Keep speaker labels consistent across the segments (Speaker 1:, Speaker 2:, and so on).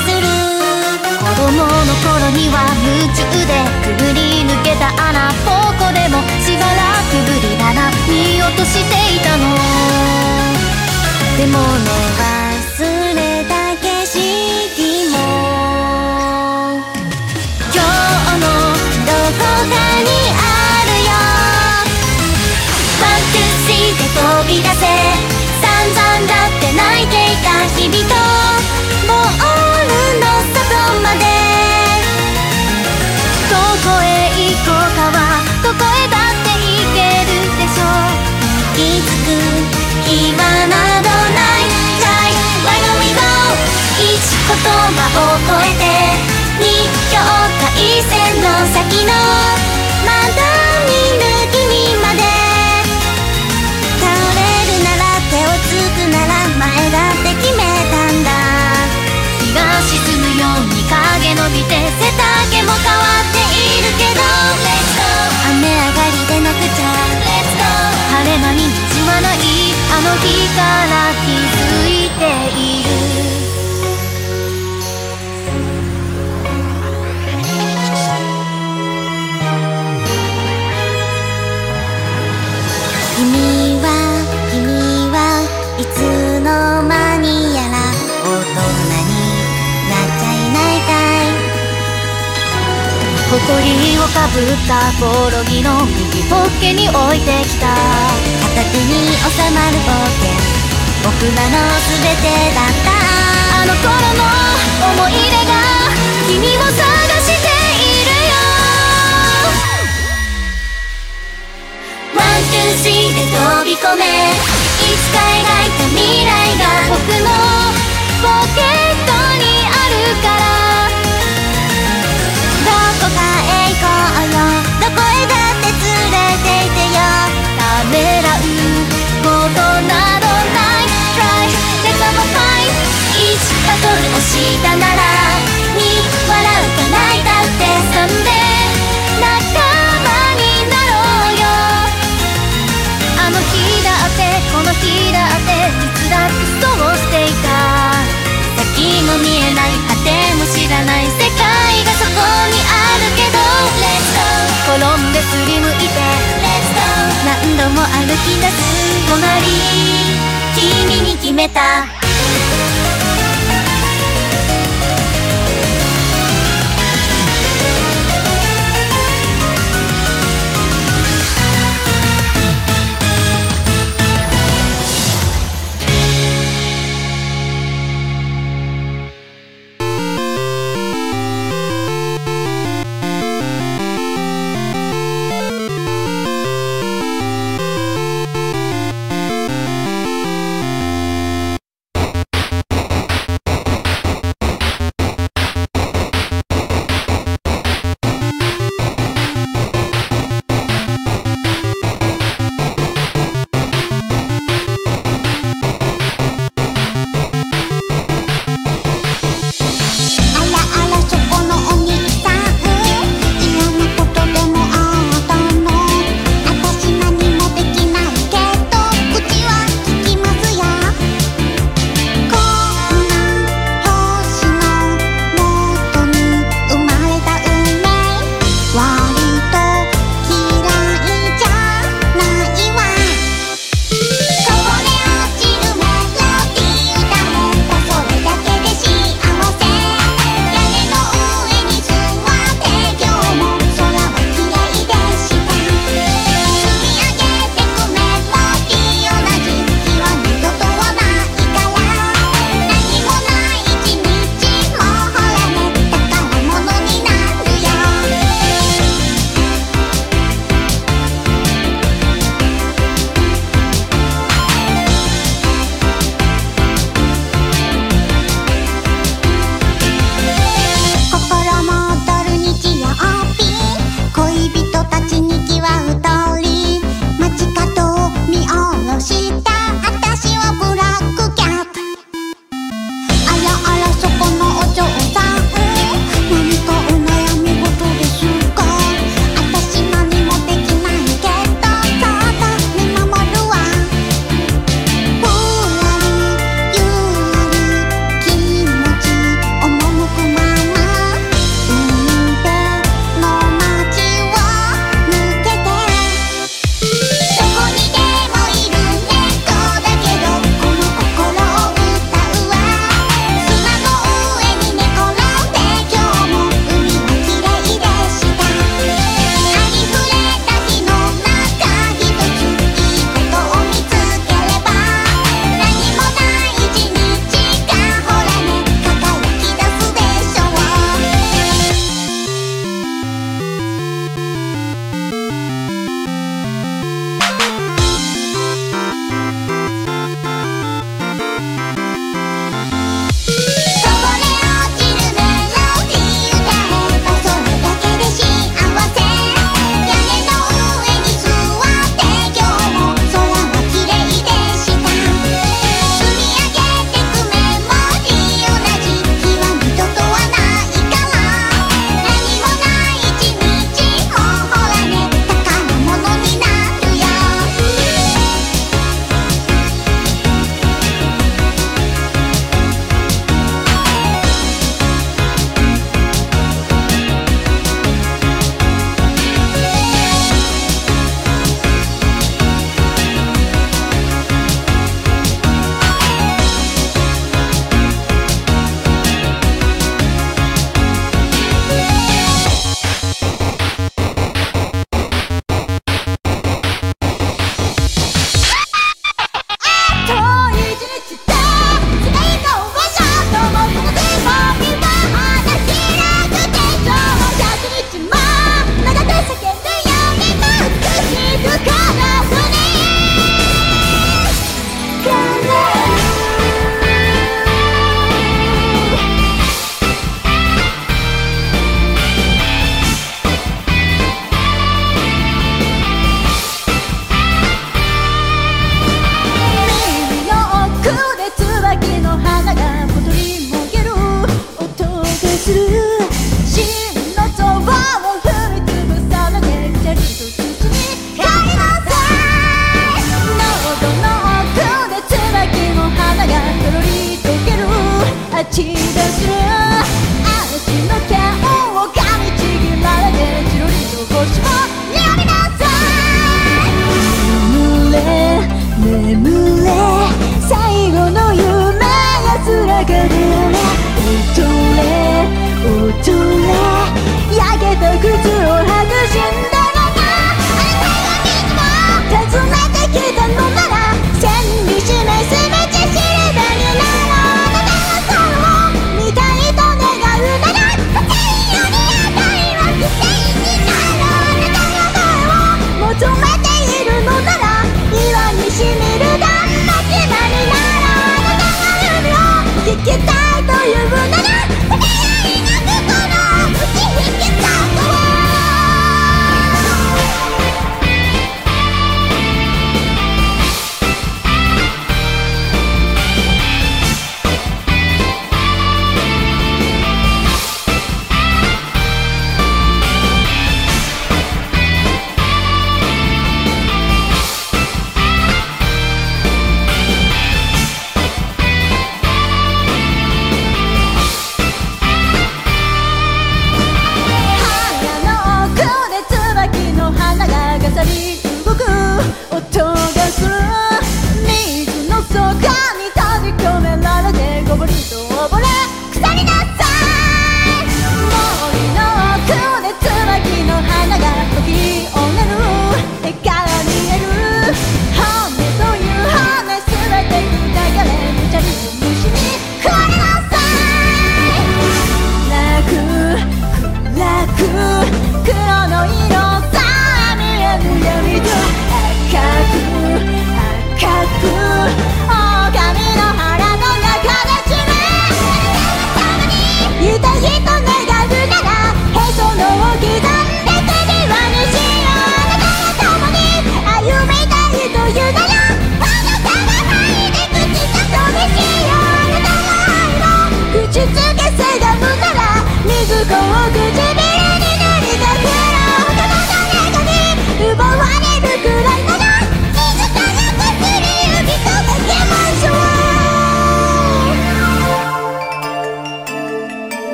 Speaker 1: する。子供の頃には夢中でくぐり抜けた穴。ぼこでもしばらくぶりだな。見落としていたの。でもを越えて日光海線の先の窓に抜きにまで。倒れるなら手をつくなら前だって決めたんだ。日が沈むように影伸びて背丈も変わっているけど。雨上がりでなくちゃ。晴れ間に
Speaker 2: じ
Speaker 3: まないあの日から気づいた。埃をかぶったコオロギの右ポッケに置いてきた。片手に収まる冒険僕らの全てだった。あの頃の思い出が君を探しているよ。 one two three で飛び込め。いつか描いた未来が僕のポケット。したなら2笑うか泣いたって3で仲間になろうよあの日だってこの日だっていつだってそうしていた先も見えない果ても知らない
Speaker 1: 世界がそこにあるけど
Speaker 4: Let's go 転んですりむいて。度も歩き出す隣君に決めた。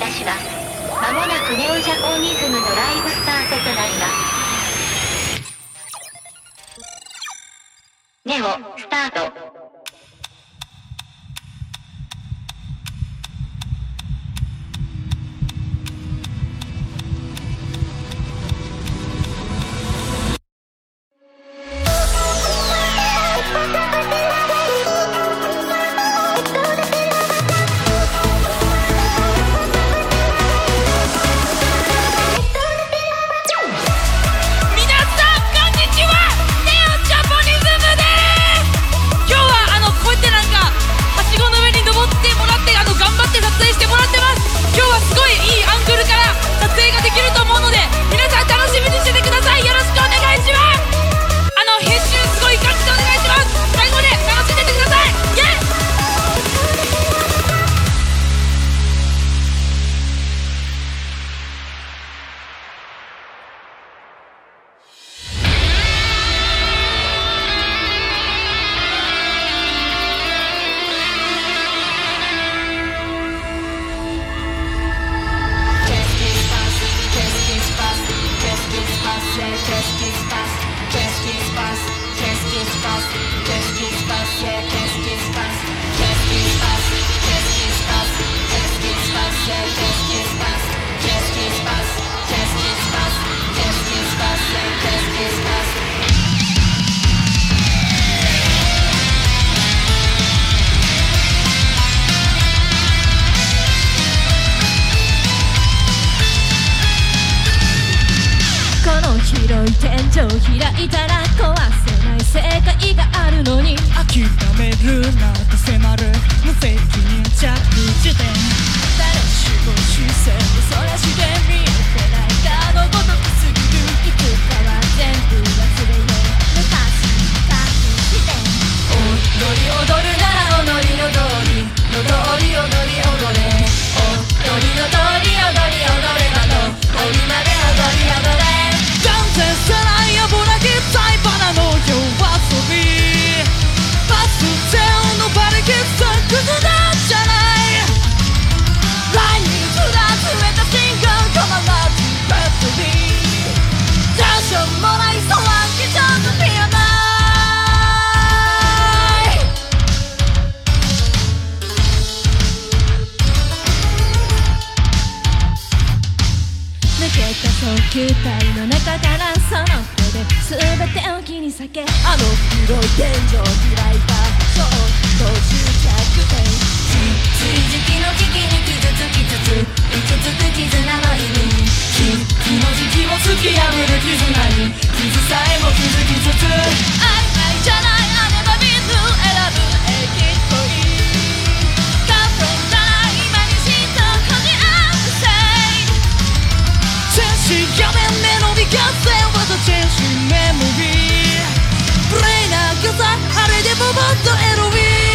Speaker 4: 私は。まもなくネオジャポニズムのライブスタートとなります。
Speaker 5: あの
Speaker 1: 黒い天井開いたちょっと執着点水時期の危機に傷つきつついく。つく。絆の意味
Speaker 6: 気の時期を突き破る絆に傷さえも気づきつつ
Speaker 1: 曖昧じゃないあればビー選ぶ駅
Speaker 6: 真心画面メロデ
Speaker 1: ィ合戦私た
Speaker 6: ち
Speaker 4: メ
Speaker 6: モリーかさ
Speaker 4: あれで
Speaker 6: ももっ
Speaker 4: とエロ
Speaker 6: い。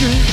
Speaker 6: dream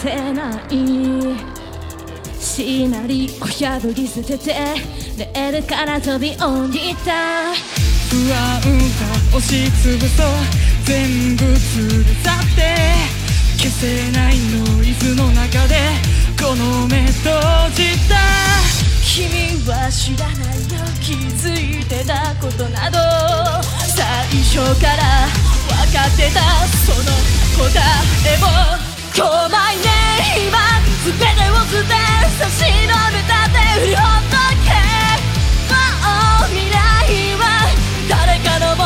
Speaker 6: せな
Speaker 4: い
Speaker 6: しなりを破り捨ててレールから飛び降りた
Speaker 4: 不安が押しつぶそう全部連れ去って消せないノイズの中でこの目閉じた
Speaker 6: 君は知らないよ気づいてたことなど最初から分かってたその答えを来ないね今全てを捨て差し伸べた手振りほっとけ。もう未来は誰かの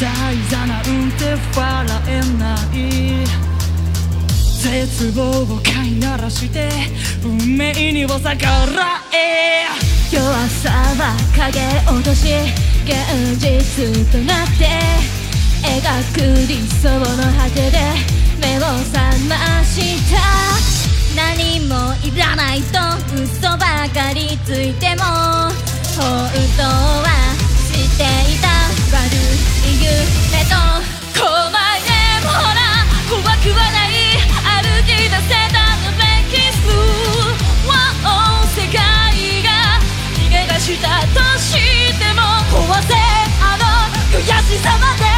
Speaker 4: 分次第だなんて笑えない絶望を飼いならして運命には逆らえ
Speaker 6: 弱さは影落とし現実となって描く理想の果てで目を覚ました。何もいらないと嘘ばかりついても本当は知っていた。悪い。夢と来ないでもほら怖くはない歩き出せたのべき数世界が逃げ出したとしても壊せあの悔
Speaker 1: しさまで。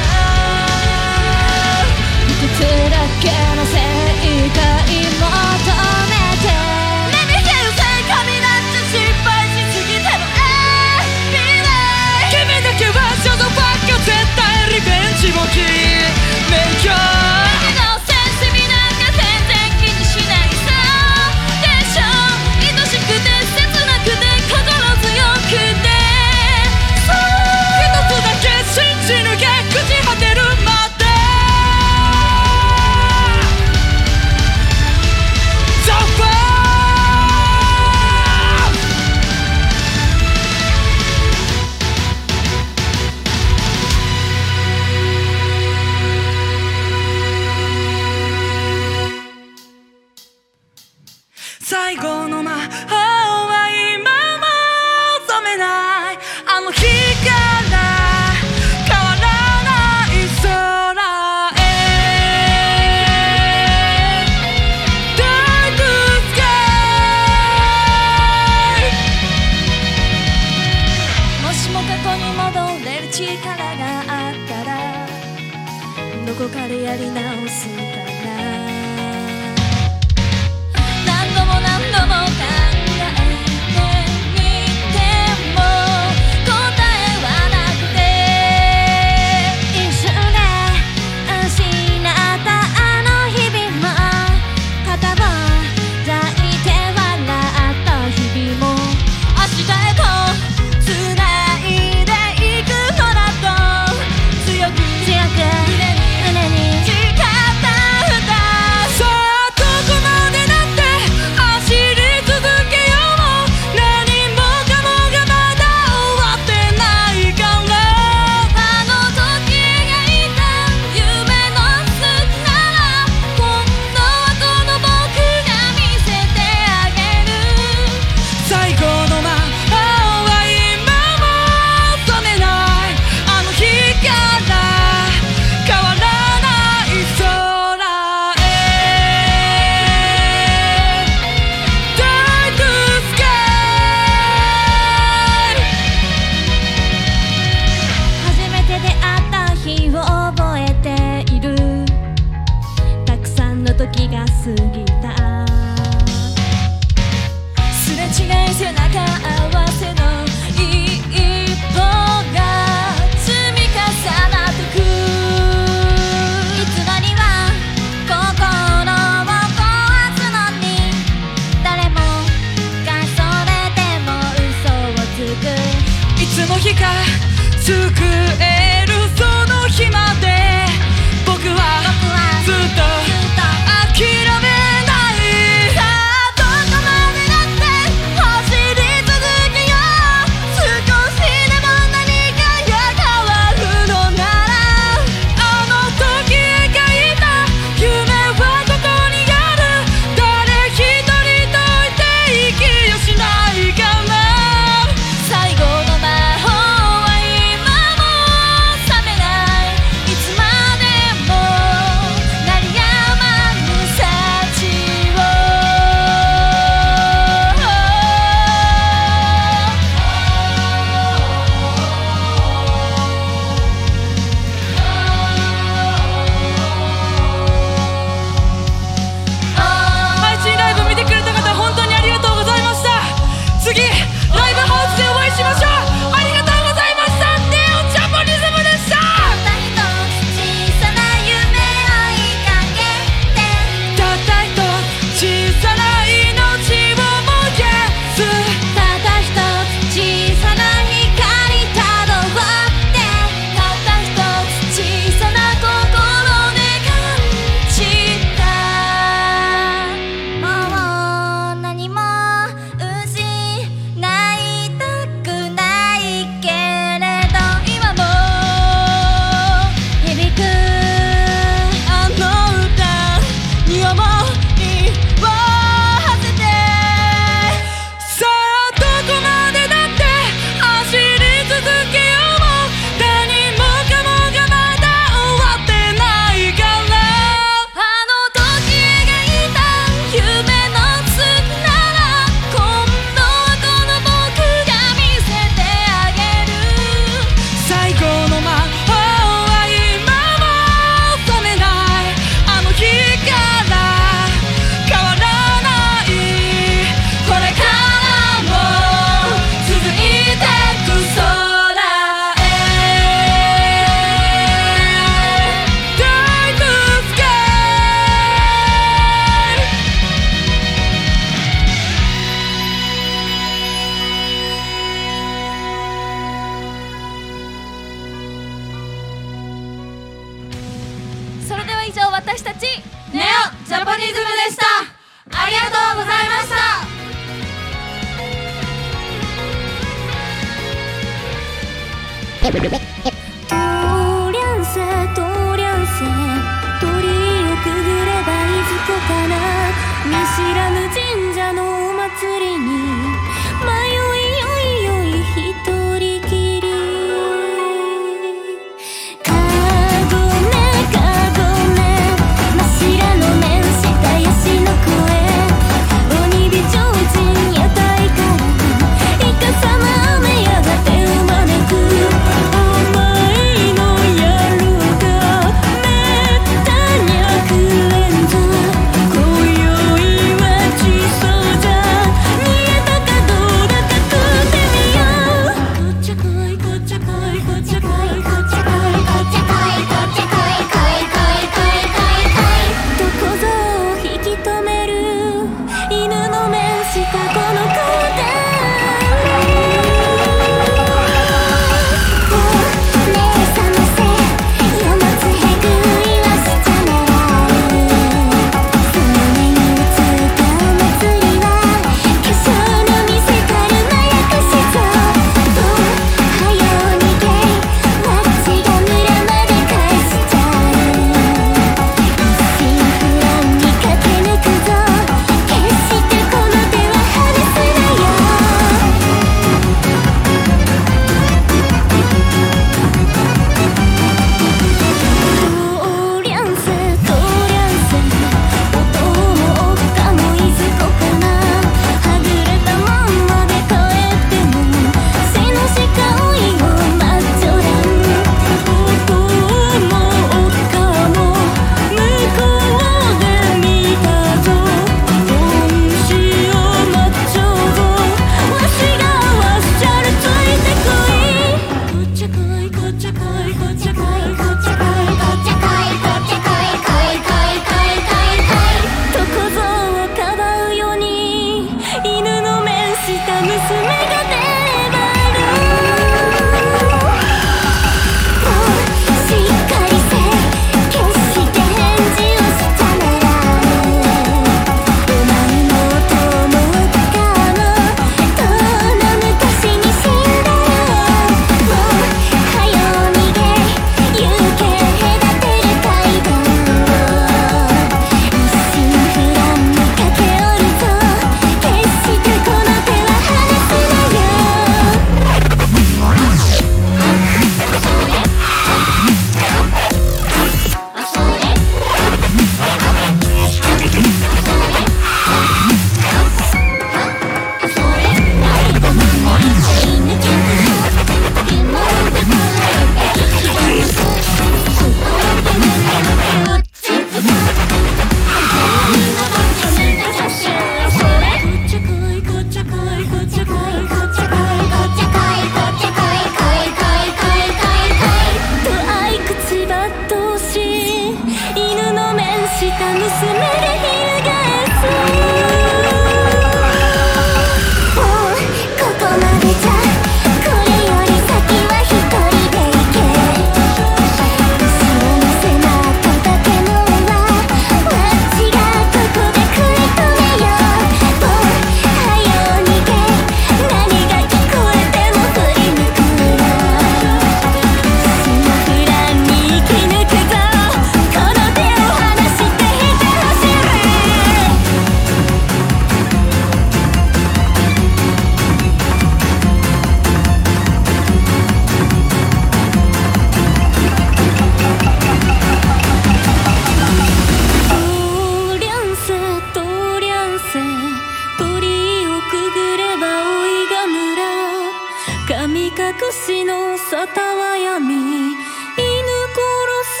Speaker 1: 隠しの沙汰は闇。犬殺し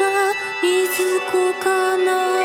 Speaker 1: のはいずこかな。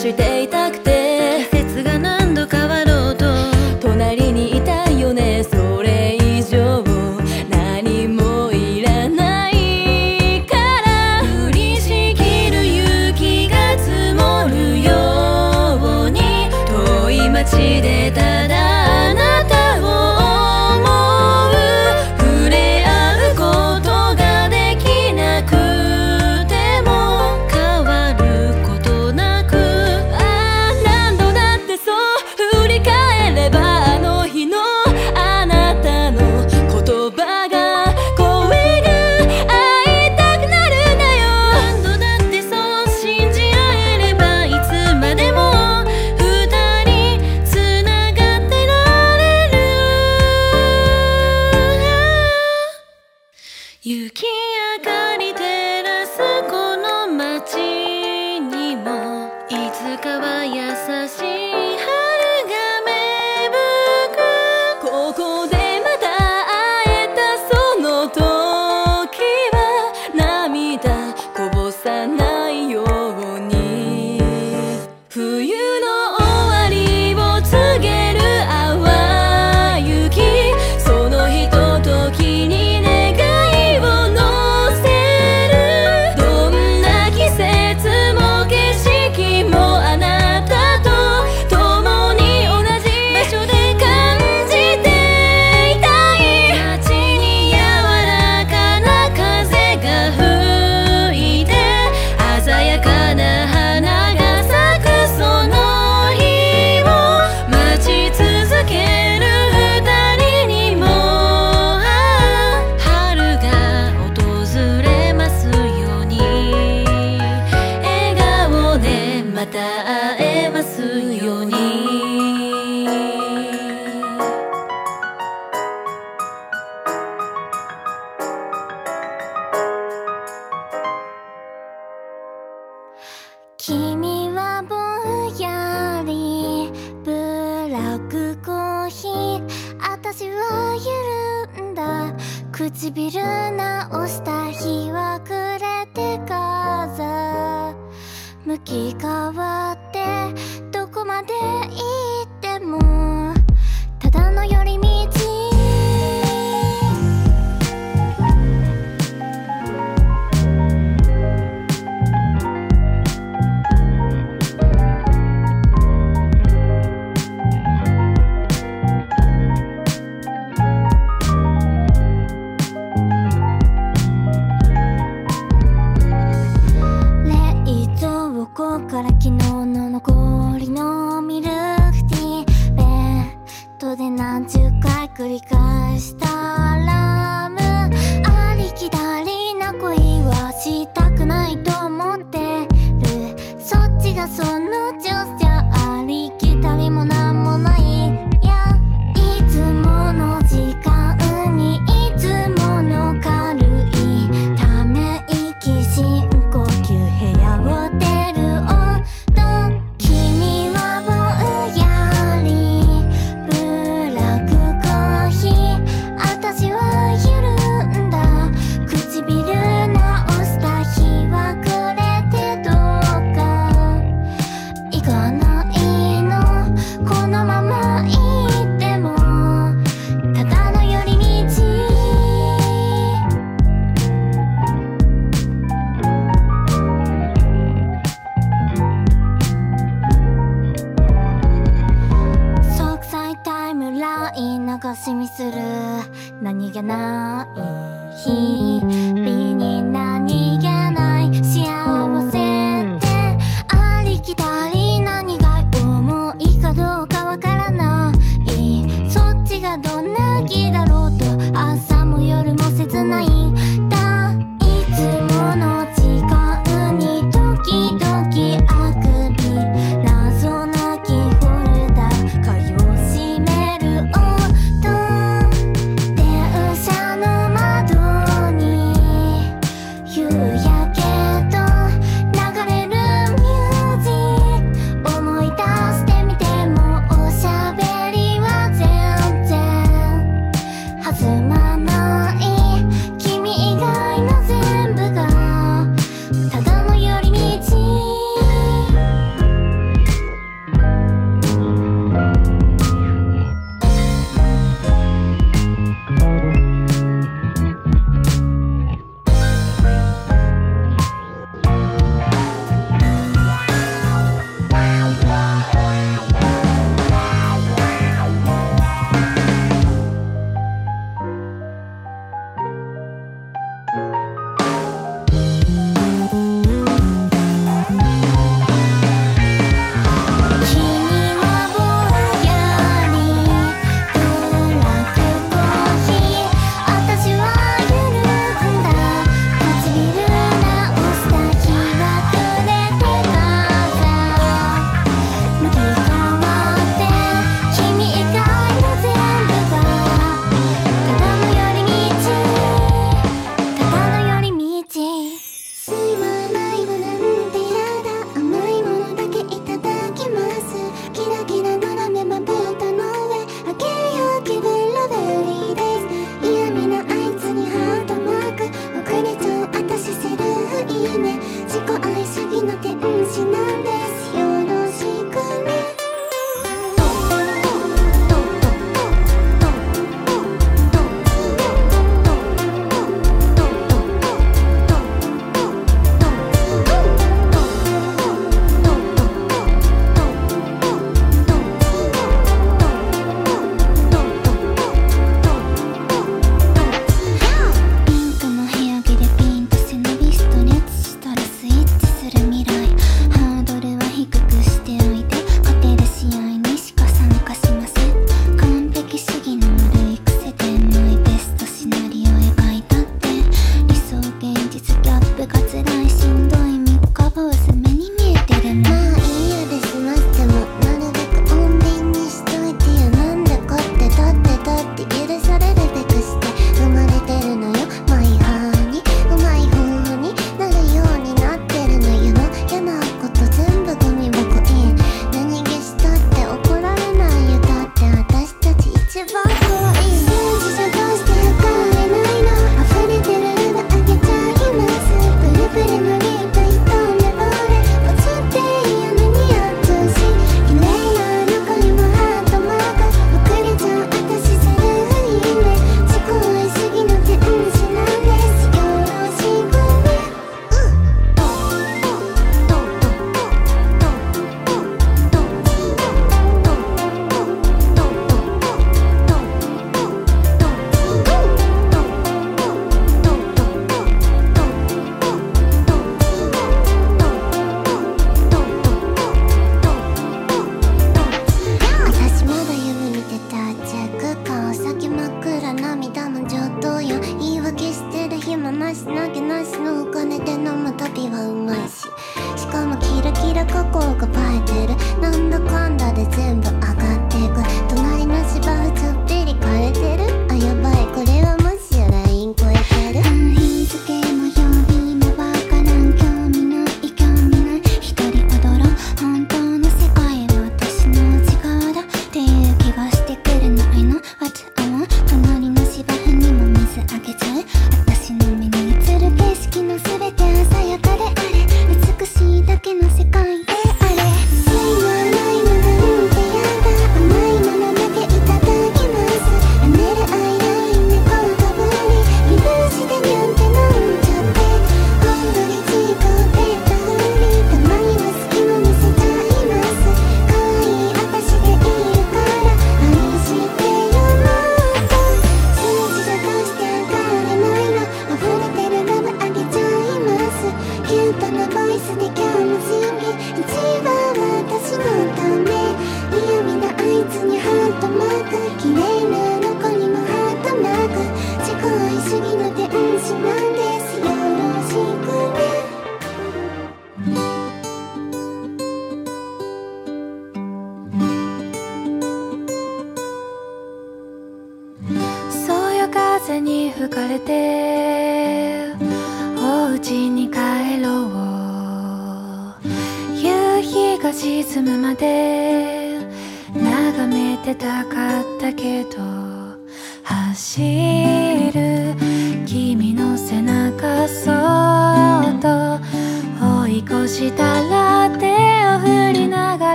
Speaker 7: 있을 때